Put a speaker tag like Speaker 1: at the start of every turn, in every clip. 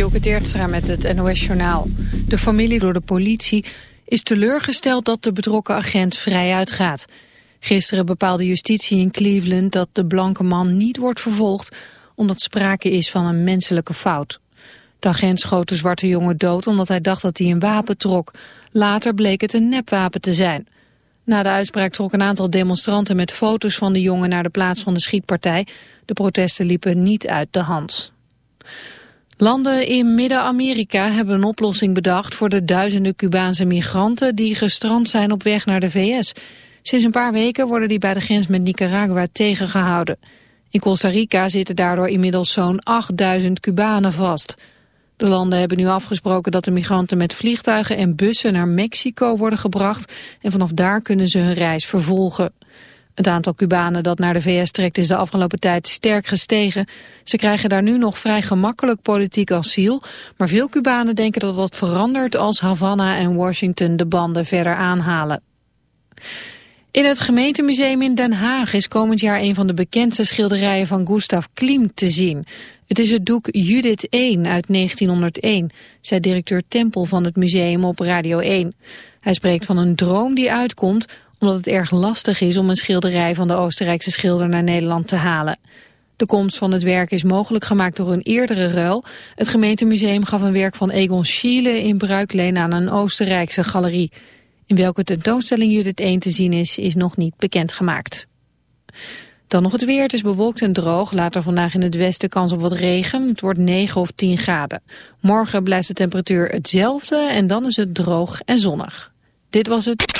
Speaker 1: Dielke Teertstra met het NOS-journaal. De familie door de politie is teleurgesteld dat de betrokken agent vrij uitgaat. Gisteren bepaalde justitie in Cleveland dat de blanke man niet wordt vervolgd... omdat sprake is van een menselijke fout. De agent schoot de zwarte jongen dood omdat hij dacht dat hij een wapen trok. Later bleek het een nepwapen te zijn. Na de uitspraak trok een aantal demonstranten met foto's van de jongen naar de plaats van de schietpartij. De protesten liepen niet uit de hand. Landen in Midden-Amerika hebben een oplossing bedacht voor de duizenden Cubaanse migranten die gestrand zijn op weg naar de VS. Sinds een paar weken worden die bij de grens met Nicaragua tegengehouden. In Costa Rica zitten daardoor inmiddels zo'n 8000 Cubanen vast. De landen hebben nu afgesproken dat de migranten met vliegtuigen en bussen naar Mexico worden gebracht en vanaf daar kunnen ze hun reis vervolgen. Het aantal Cubanen dat naar de VS trekt is de afgelopen tijd sterk gestegen. Ze krijgen daar nu nog vrij gemakkelijk politiek asiel, maar veel Cubanen denken dat dat verandert als Havana en Washington de banden verder aanhalen. In het gemeentemuseum in Den Haag is komend jaar een van de bekendste schilderijen van Gustav Klimt te zien. Het is het doek Judith 1 uit 1901, zei directeur Tempel van het museum op Radio 1. Hij spreekt van een droom die uitkomt omdat het erg lastig is om een schilderij van de Oostenrijkse schilder naar Nederland te halen. De komst van het werk is mogelijk gemaakt door een eerdere ruil. Het gemeentemuseum gaf een werk van Egon Schiele in bruikleen aan een Oostenrijkse galerie. In welke tentoonstelling Judith 1 te zien is, is nog niet bekendgemaakt. Dan nog het weer. Het is bewolkt en droog. Later vandaag in het westen kans op wat regen. Het wordt 9 of 10 graden. Morgen blijft de temperatuur hetzelfde en dan is het droog en zonnig. Dit was het.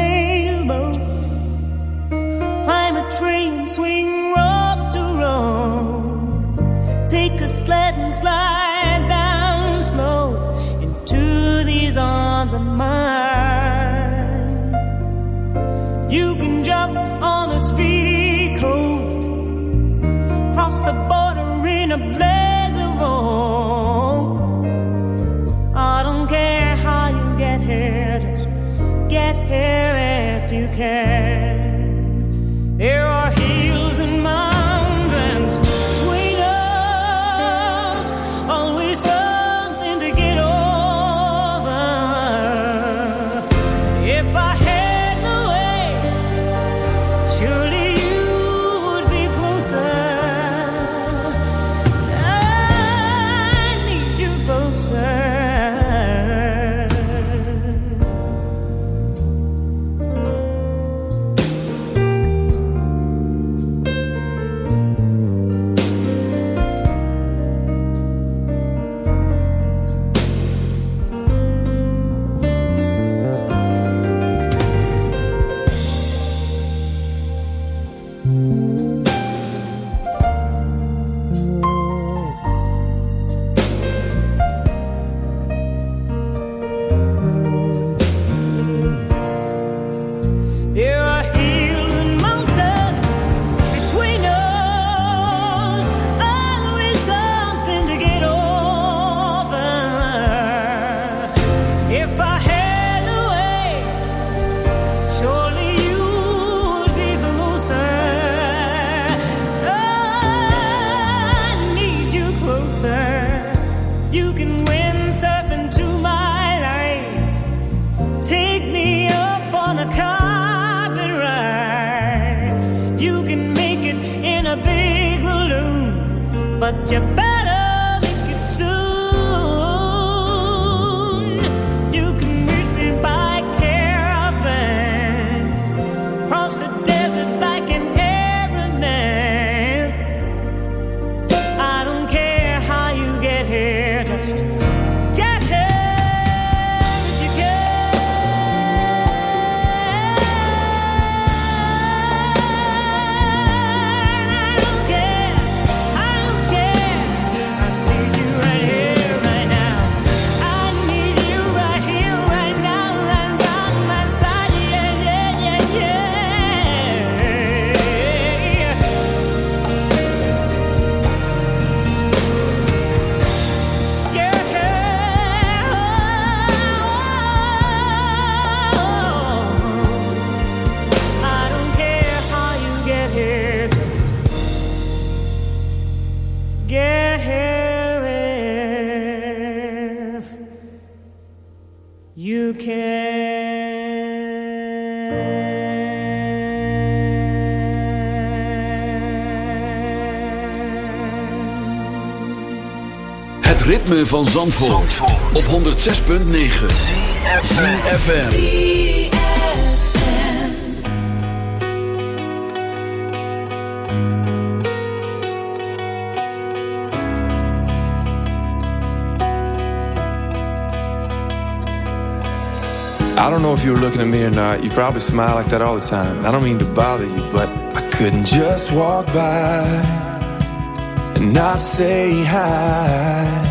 Speaker 2: Ritme van Zandvoort, Zandvoort. op 106.9 FM.
Speaker 3: I don't know if you were looking at me or not. You probably smile like that all the time. I don't mean to bother you, but I couldn't just walk by and not say hi.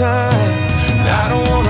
Speaker 3: Time. I don't wanna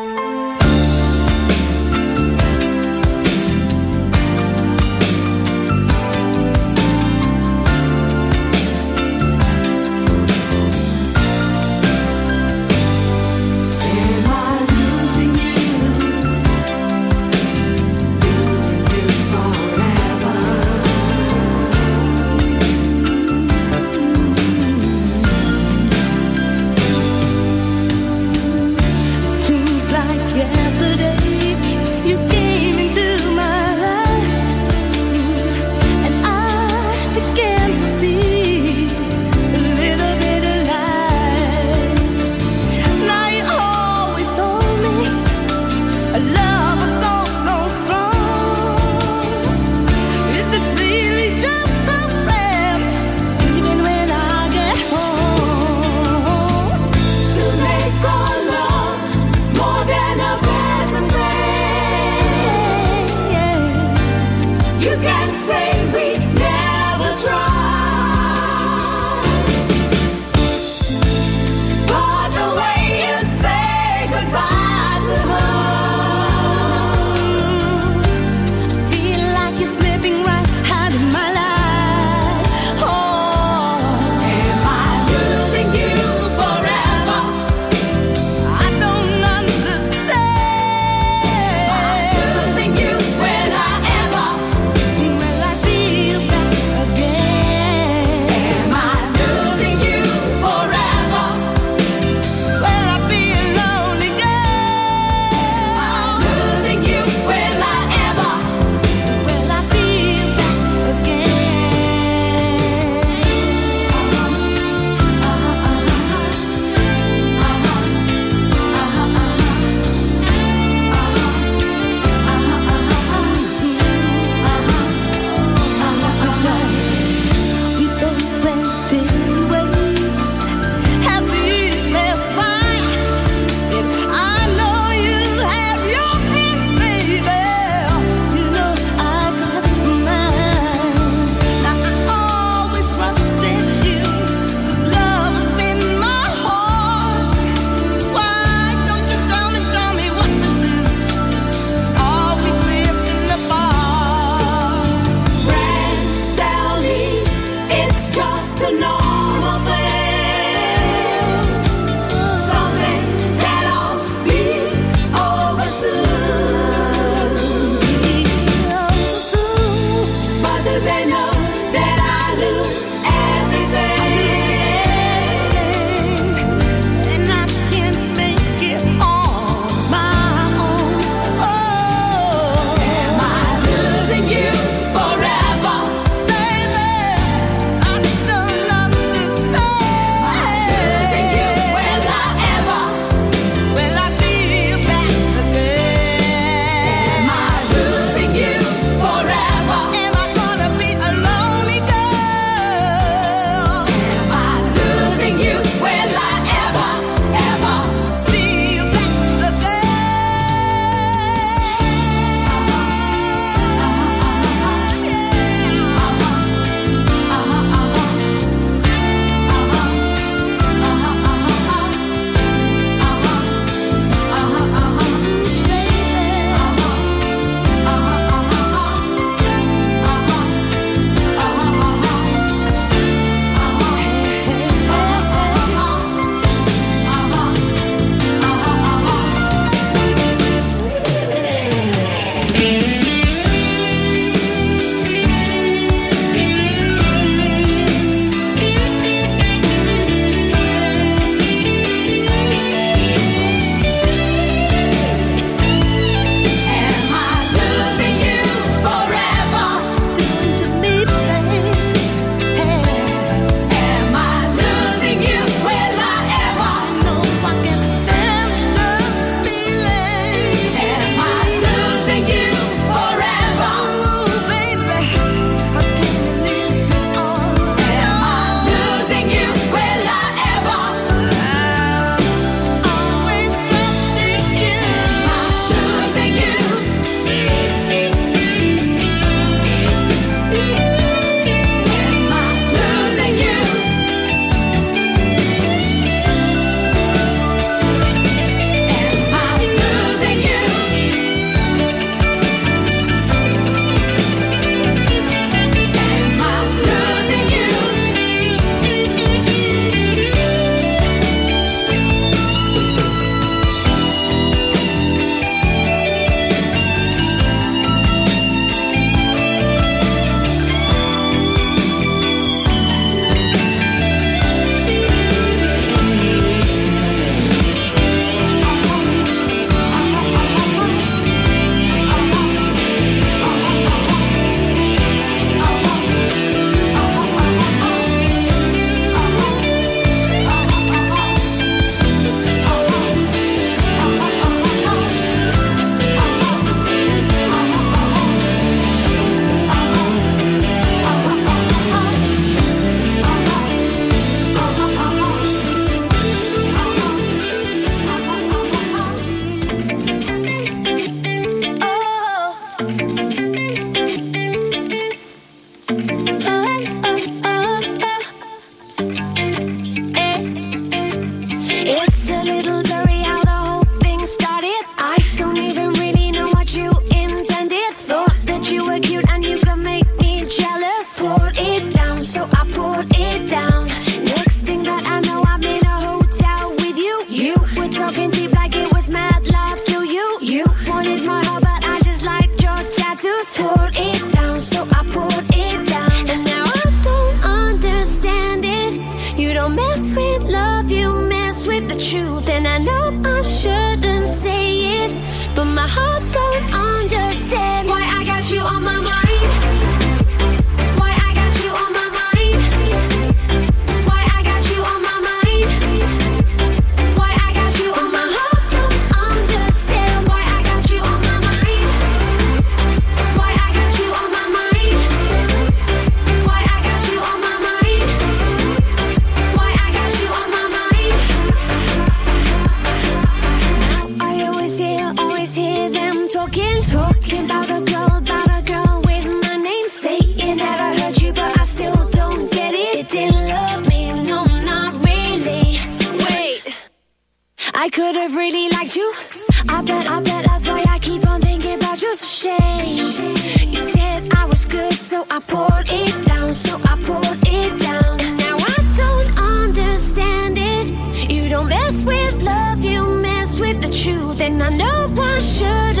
Speaker 2: Poured it down, so I poured it down. Now I don't understand it. You don't mess with love, you mess with the truth. And I know I shouldn't